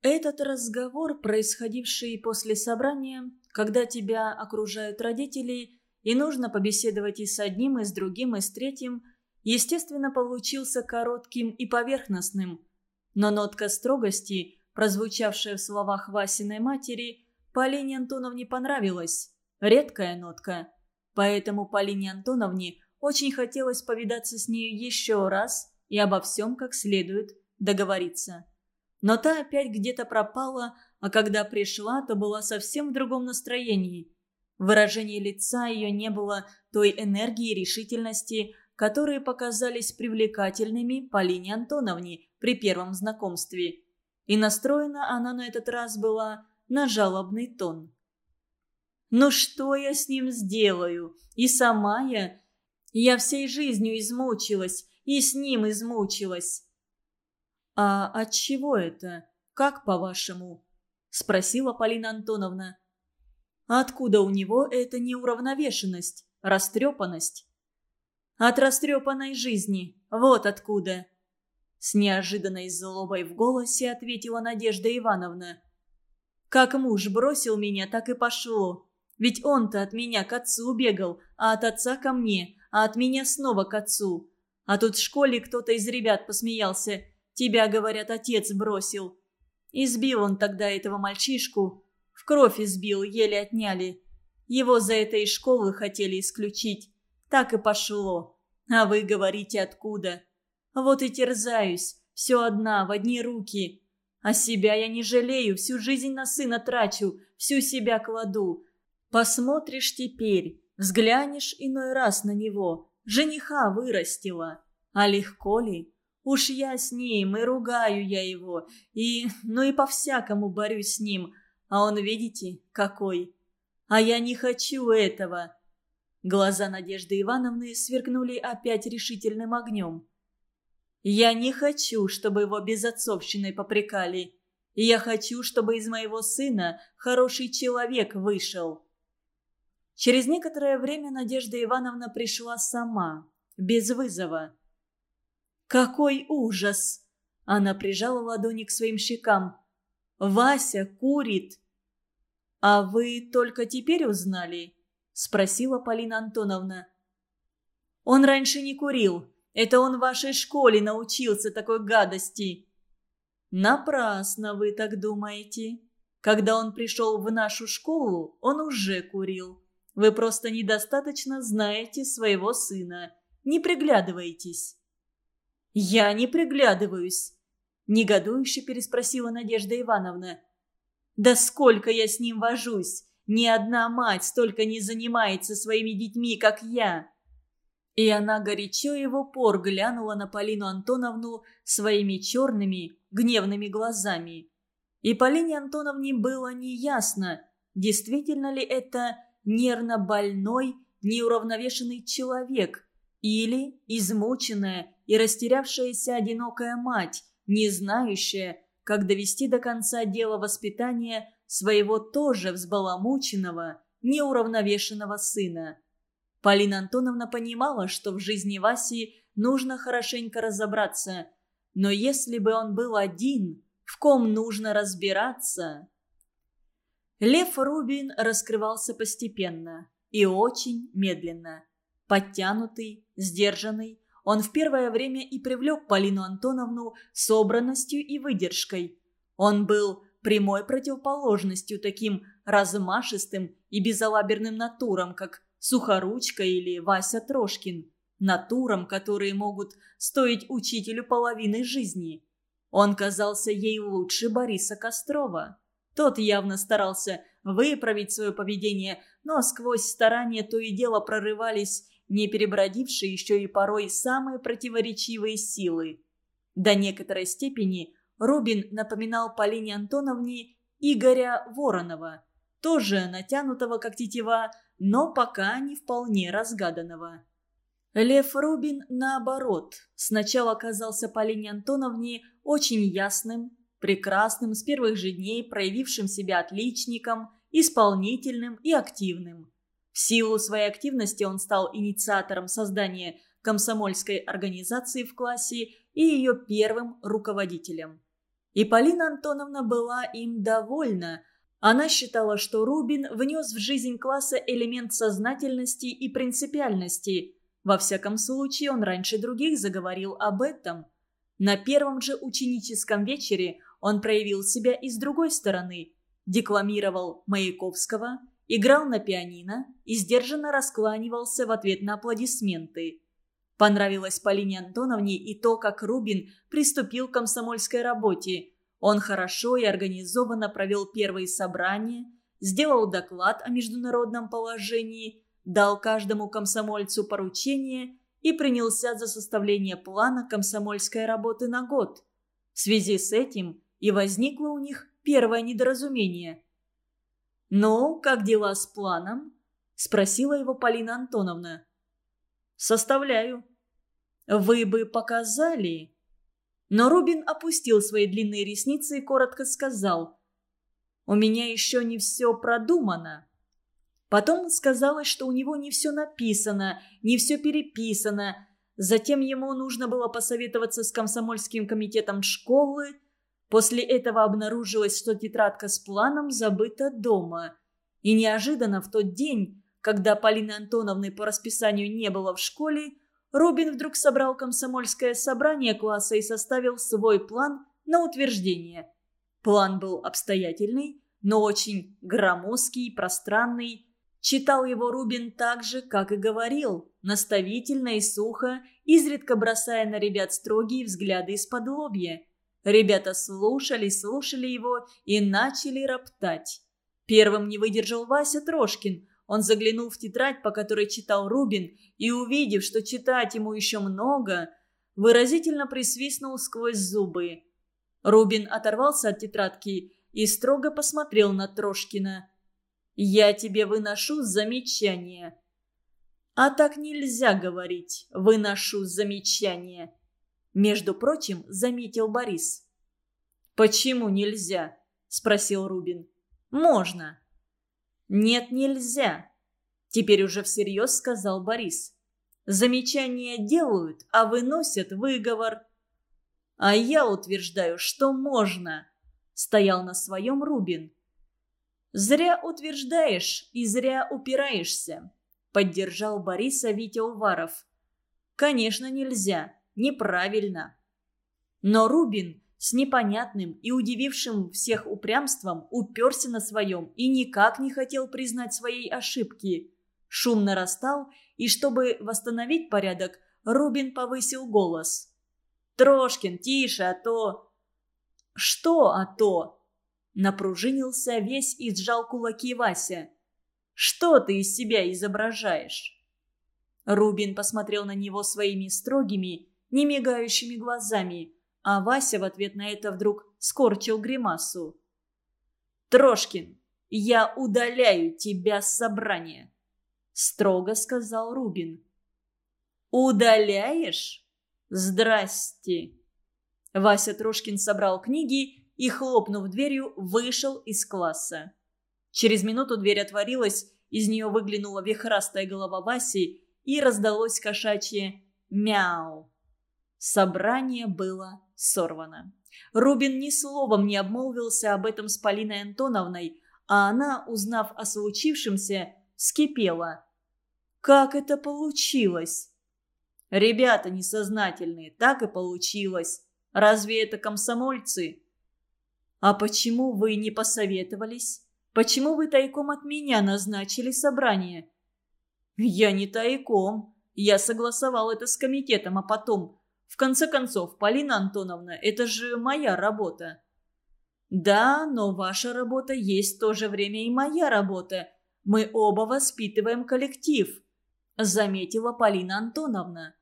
Этот разговор, происходивший после собрания, когда тебя окружают родители, и нужно побеседовать и с одним, и с другим, и с третьим, естественно, получился коротким и поверхностным. Но нотка строгости, прозвучавшая в словах Васиной матери, Полине Антоновне понравилась. Редкая нотка. Поэтому Полине Антоновне очень хотелось повидаться с нею еще раз и обо всем как следует договориться. Но та опять где-то пропала, а когда пришла, то была совсем в другом настроении. В лица ее не было той энергии и решительности, которые показались привлекательными Полине Антоновне при первом знакомстве. И настроена она на этот раз была на жалобный тон. Но что я с ним сделаю? И сама я... Я всей жизнью измучилась, и с ним измучилась. «А от чего это? Как по-вашему?» – спросила Полина Антоновна. «Откуда у него эта неуравновешенность, растрепанность?» «От растрепанной жизни, вот откуда!» С неожиданной злобой в голосе ответила Надежда Ивановна. «Как муж бросил меня, так и пошло. Ведь он-то от меня к отцу убегал, а от отца ко мне, а от меня снова к отцу. А тут в школе кто-то из ребят посмеялся. Тебя, говорят, отец бросил. Избил он тогда этого мальчишку. В кровь избил, еле отняли. Его за это из школы хотели исключить. Так и пошло. А вы говорите, откуда? Вот и терзаюсь. Все одна, в одни руки. А себя я не жалею, всю жизнь на сына трачу, всю себя кладу. Посмотришь теперь, взглянешь иной раз на него, жениха вырастила. А легко ли? Уж я с ним, и ругаю я его, и... ну и по-всякому борюсь с ним. А он, видите, какой. А я не хочу этого. Глаза Надежды Ивановны сверкнули опять решительным огнем. Я не хочу, чтобы его безотцовщиной попрекали. Я хочу, чтобы из моего сына хороший человек вышел. Через некоторое время Надежда Ивановна пришла сама, без вызова. «Какой ужас!» Она прижала ладони к своим щекам. «Вася курит!» «А вы только теперь узнали?» Спросила Полина Антоновна. «Он раньше не курил. Это он в вашей школе научился такой гадости». «Напрасно вы так думаете. Когда он пришел в нашу школу, он уже курил. Вы просто недостаточно знаете своего сына. Не приглядываетесь». «Я не приглядываюсь», – негодующе переспросила Надежда Ивановна. «Да сколько я с ним вожусь! Ни одна мать столько не занимается своими детьми, как я!» И она горячо и в упор глянула на Полину Антоновну своими черными, гневными глазами. И Полине Антоновне было неясно, действительно ли это нервно больной, неуравновешенный человек или измученная и растерявшаяся одинокая мать, не знающая, как довести до конца дело воспитания своего тоже взбаламученного, неуравновешенного сына. Полина Антоновна понимала, что в жизни Васи нужно хорошенько разобраться, но если бы он был один, в ком нужно разбираться... Лев Рубин раскрывался постепенно и очень медленно. Подтянутый, сдержанный, он в первое время и привлек Полину Антоновну собранностью и выдержкой. Он был прямой противоположностью таким размашистым и безалаберным натурам, как Сухоручка или Вася Трошкин. Натурам, которые могут стоить учителю половины жизни. Он казался ей лучше Бориса Кострова. Тот явно старался выправить свое поведение, но сквозь старания то и дело прорывались не перебродившие еще и порой самые противоречивые силы. До некоторой степени Рубин напоминал Полине Антоновне Игоря Воронова, тоже натянутого как тетива, но пока не вполне разгаданного. Лев Рубин, наоборот, сначала казался Полине Антоновне очень ясным, прекрасным, с первых же дней проявившим себя отличником, исполнительным и активным. В силу своей активности он стал инициатором создания комсомольской организации в классе и ее первым руководителем. И Полина Антоновна была им довольна. Она считала, что Рубин внес в жизнь класса элемент сознательности и принципиальности. Во всяком случае, он раньше других заговорил об этом. На первом же ученическом вечере он проявил себя и с другой стороны. Декламировал Маяковского – играл на пианино и сдержанно раскланивался в ответ на аплодисменты. Понравилось Полине Антоновне и то, как Рубин приступил к комсомольской работе. Он хорошо и организованно провел первые собрания, сделал доклад о международном положении, дал каждому комсомольцу поручение и принялся за составление плана комсомольской работы на год. В связи с этим и возникло у них первое недоразумение – «Ну, как дела с планом?» – спросила его Полина Антоновна. «Составляю». «Вы бы показали?» Но Рубин опустил свои длинные ресницы и коротко сказал. «У меня еще не все продумано». Потом сказалось, что у него не все написано, не все переписано. Затем ему нужно было посоветоваться с комсомольским комитетом школы, После этого обнаружилось, что тетрадка с планом забыта дома. И неожиданно в тот день, когда Полины Антоновны по расписанию не было в школе, Робин вдруг собрал комсомольское собрание класса и составил свой план на утверждение. План был обстоятельный, но очень громоздкий, пространный. Читал его Рубин так же, как и говорил, наставительно и сухо, изредка бросая на ребят строгие взгляды из-под лобья. Ребята слушали, слушали его и начали роптать. Первым не выдержал Вася Трошкин. Он заглянул в тетрадь, по которой читал Рубин, и, увидев, что читать ему еще много, выразительно присвистнул сквозь зубы. Рубин оторвался от тетрадки и строго посмотрел на Трошкина. «Я тебе выношу замечание». «А так нельзя говорить, выношу замечание», между прочим, заметил Борис. «Почему нельзя?» – спросил Рубин. «Можно». «Нет, нельзя», – теперь уже всерьез сказал Борис. «Замечания делают, а выносят выговор». «А я утверждаю, что можно», – стоял на своем Рубин. «Зря утверждаешь и зря упираешься», – поддержал Бориса Витя Уваров. «Конечно, нельзя неправильно. Но Рубин с непонятным и удивившим всех упрямством уперся на своем и никак не хотел признать своей ошибки. Шум нарастал, и чтобы восстановить порядок, Рубин повысил голос. «Трошкин, тише, а то...» «Что «а то?» Напружинился весь и сжал кулаки Вася. «Что ты из себя изображаешь?» Рубин посмотрел на него своими строгими немигающими глазами, а Вася в ответ на это вдруг скорчил гримасу. «Трошкин, я удаляю тебя с собрания», — строго сказал Рубин. «Удаляешь? Здрасте!» Вася Трошкин собрал книги и, хлопнув дверью, вышел из класса. Через минуту дверь отворилась, из нее выглянула вихрастая голова Васи и раздалось кошачье «мяу». Собрание было сорвано. Рубин ни словом не обмолвился об этом с Полиной Антоновной, а она, узнав о случившемся, скипела. «Как это получилось?» «Ребята несознательные, так и получилось. Разве это комсомольцы?» А почему вы не посоветовались? Почему вы тайком от меня назначили собрание? Я не тайком. Я согласовал это с комитетом, а потом... В конце концов, Полина Антоновна, это же моя работа. Да, но ваша работа есть в то же время и моя работа. Мы оба воспитываем коллектив, заметила Полина Антоновна.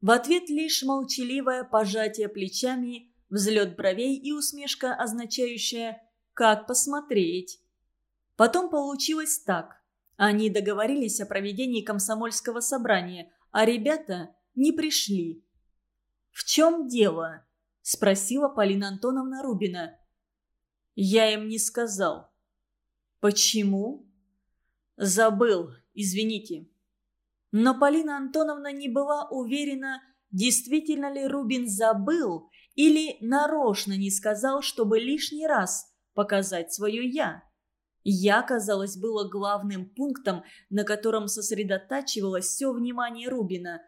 В ответ лишь молчаливое пожатие плечами, взлет бровей и усмешка, означающая «как посмотреть». Потом получилось так. Они договорились о проведении комсомольского собрания, а ребята не пришли. «В чем дело?» – спросила Полина Антоновна Рубина. «Я им не сказал». «Почему?» «Забыл, извините». Но Полина Антоновна не была уверена, действительно ли Рубин забыл или нарочно не сказал, чтобы лишний раз показать свое «я». «Я», казалось, было главным пунктом, на котором сосредотачивалось все внимание Рубина.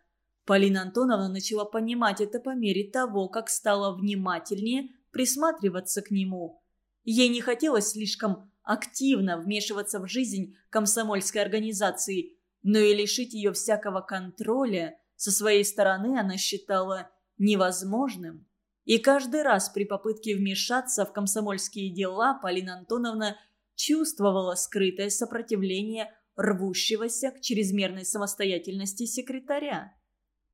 Полина Антоновна начала понимать это по мере того, как стала внимательнее присматриваться к нему. Ей не хотелось слишком активно вмешиваться в жизнь комсомольской организации, но и лишить ее всякого контроля со своей стороны она считала невозможным. И каждый раз при попытке вмешаться в комсомольские дела Полина Антоновна чувствовала скрытое сопротивление рвущегося к чрезмерной самостоятельности секретаря.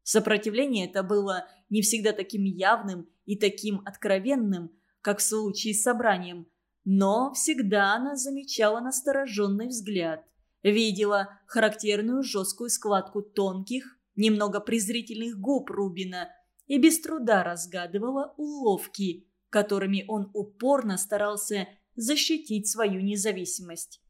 Сопротивление это было не всегда таким явным и таким откровенным, как в случае с собранием, но всегда она замечала настороженный взгляд, видела характерную жесткую складку тонких, немного презрительных губ Рубина и без труда разгадывала уловки, которыми он упорно старался защитить свою независимость.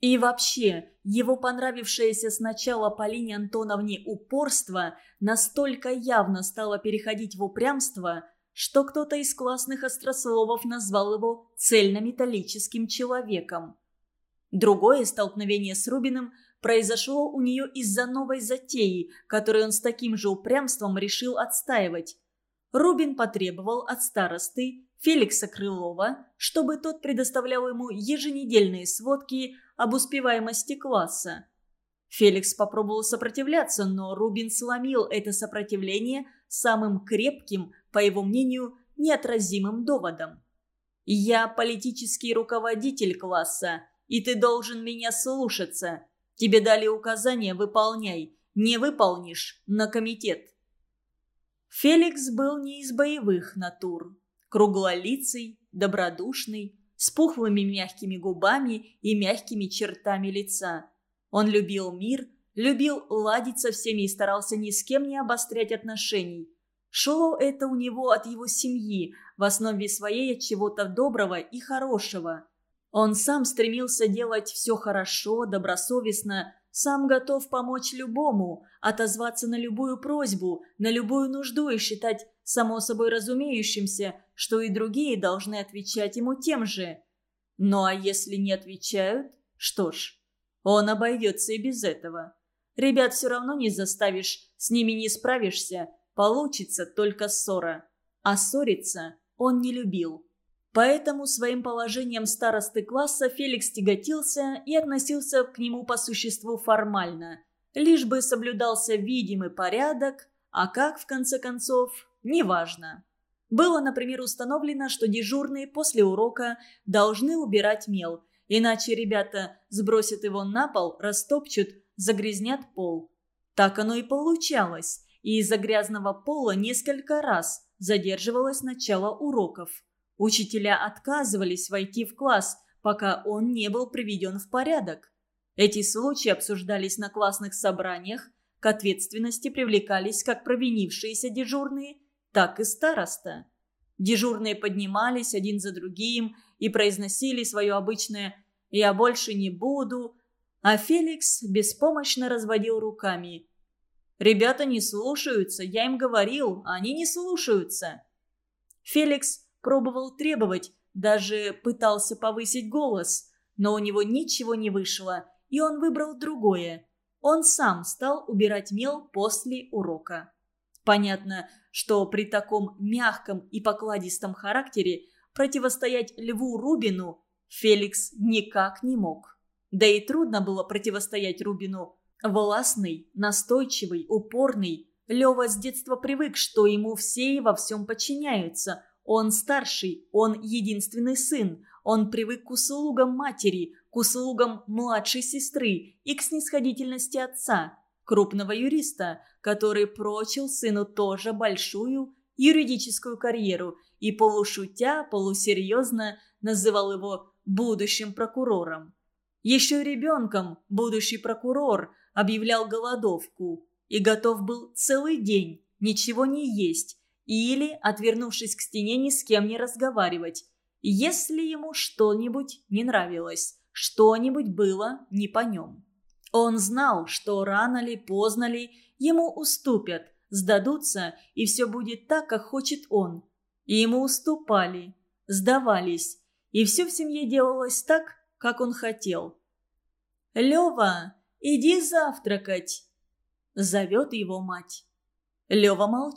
И вообще, его понравившееся сначала Полине Антоновне упорство настолько явно стало переходить в упрямство, что кто-то из классных острословов назвал его цельнометаллическим человеком. Другое столкновение с Рубиным произошло у нее из-за новой затеи, которую он с таким же упрямством решил отстаивать. Рубин потребовал от старосты Феликса Крылова, чтобы тот предоставлял ему еженедельные сводки об успеваемости класса. Феликс попробовал сопротивляться, но Рубин сломил это сопротивление самым крепким, по его мнению, неотразимым доводом. «Я политический руководитель класса, и ты должен меня слушаться. Тебе дали указания, выполняй. Не выполнишь – на комитет». Феликс был не из боевых натур круглолицый, добродушный, с пухлыми мягкими губами и мягкими чертами лица. Он любил мир, любил ладить со всеми и старался ни с кем не обострять отношений. Шло это у него от его семьи, в основе своей от чего-то доброго и хорошего. Он сам стремился делать все хорошо, добросовестно, сам готов помочь любому, отозваться на любую просьбу, на любую нужду и считать само собой разумеющимся, что и другие должны отвечать ему тем же. Ну а если не отвечают, что ж, он обойдется и без этого. Ребят все равно не заставишь, с ними не справишься, получится только ссора. А ссориться он не любил. Поэтому своим положением старосты класса Феликс тяготился и относился к нему по существу формально. Лишь бы соблюдался видимый порядок, а как, в конце концов, неважно. Было, например, установлено, что дежурные после урока должны убирать мел, иначе ребята сбросят его на пол, растопчут, загрязнят пол. Так оно и получалось, и из-за грязного пола несколько раз задерживалось начало уроков. Учителя отказывались войти в класс, пока он не был приведен в порядок. Эти случаи обсуждались на классных собраниях, к ответственности привлекались как провинившиеся дежурные, так и староста. Дежурные поднимались один за другим и произносили свое обычное «я больше не буду», а Феликс беспомощно разводил руками. «Ребята не слушаются, я им говорил, а они не слушаются». Феликс пробовал требовать, даже пытался повысить голос, но у него ничего не вышло, и он выбрал другое. Он сам стал убирать мел после урока. Понятно, что при таком мягком и покладистом характере противостоять Льву Рубину Феликс никак не мог. Да и трудно было противостоять Рубину. Властный, настойчивый, упорный. Лева с детства привык, что ему все и во всем подчиняются. Он старший, он единственный сын. Он привык к услугам матери, к услугам младшей сестры и к снисходительности отца, крупного юриста, который прочил сыну тоже большую юридическую карьеру и полушутя, полусерьезно называл его будущим прокурором. Еще ребенком будущий прокурор объявлял голодовку и готов был целый день ничего не есть или, отвернувшись к стене, ни с кем не разговаривать, если ему что-нибудь не нравилось, что-нибудь было не по нем. Он знал, что рано ли, поздно ли ему уступят, сдадутся, и все будет так, как хочет он. И ему уступали, сдавались, и все в семье делалось так, как он хотел. «Лева, иди завтракать!» – зовет его мать. Лева молчит.